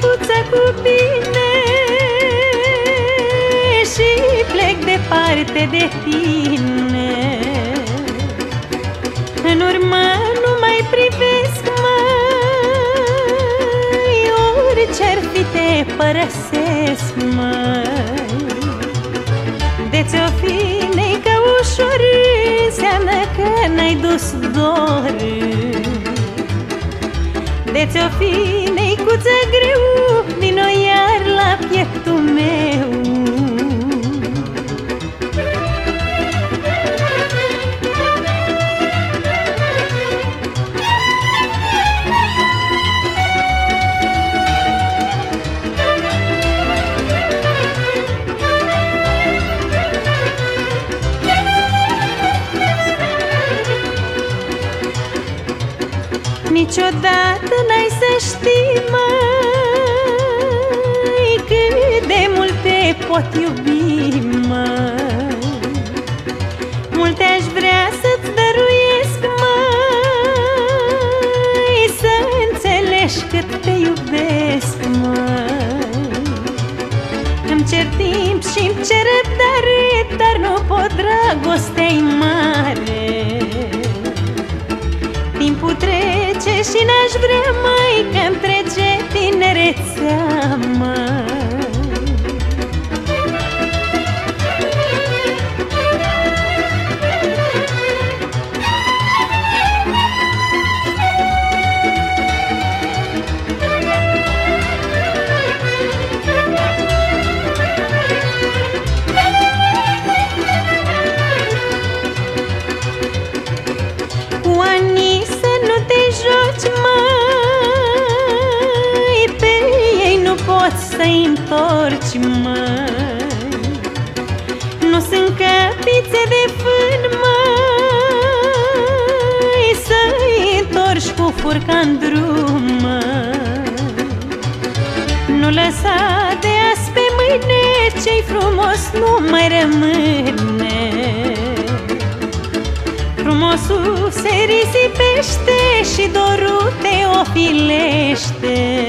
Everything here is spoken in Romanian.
cu bine Și plec departe de tine. În urmă nu mai privesc, mai Orice-ar fi te părăsesc, mai De ți-o fi neică ușor Înseamnă că n-ai dus dor. De ți-o fi τσαγκριού, μην ο Ιάρλα πιεχτούμε. Niciodată n-ai să știi, mai Cât de mult te pot iubi, mai Multe aș vrea să-ți dăruiesc, mai Să înțelegi cât te iubesc, mai Îmi cer timp și-mi cer răbdare Dar nu pot, dragoste-i mare și n-aș vrea mai Că-mi trece tinerețea, mai să-i întorci mai Nu sunt căpițe de fân mai Să-i întorci cu furca în drum mai Nu lăsa de azi pe mâine Ce-i frumos nu mai rămâne. Frumosul se risipește și dorul te ofilește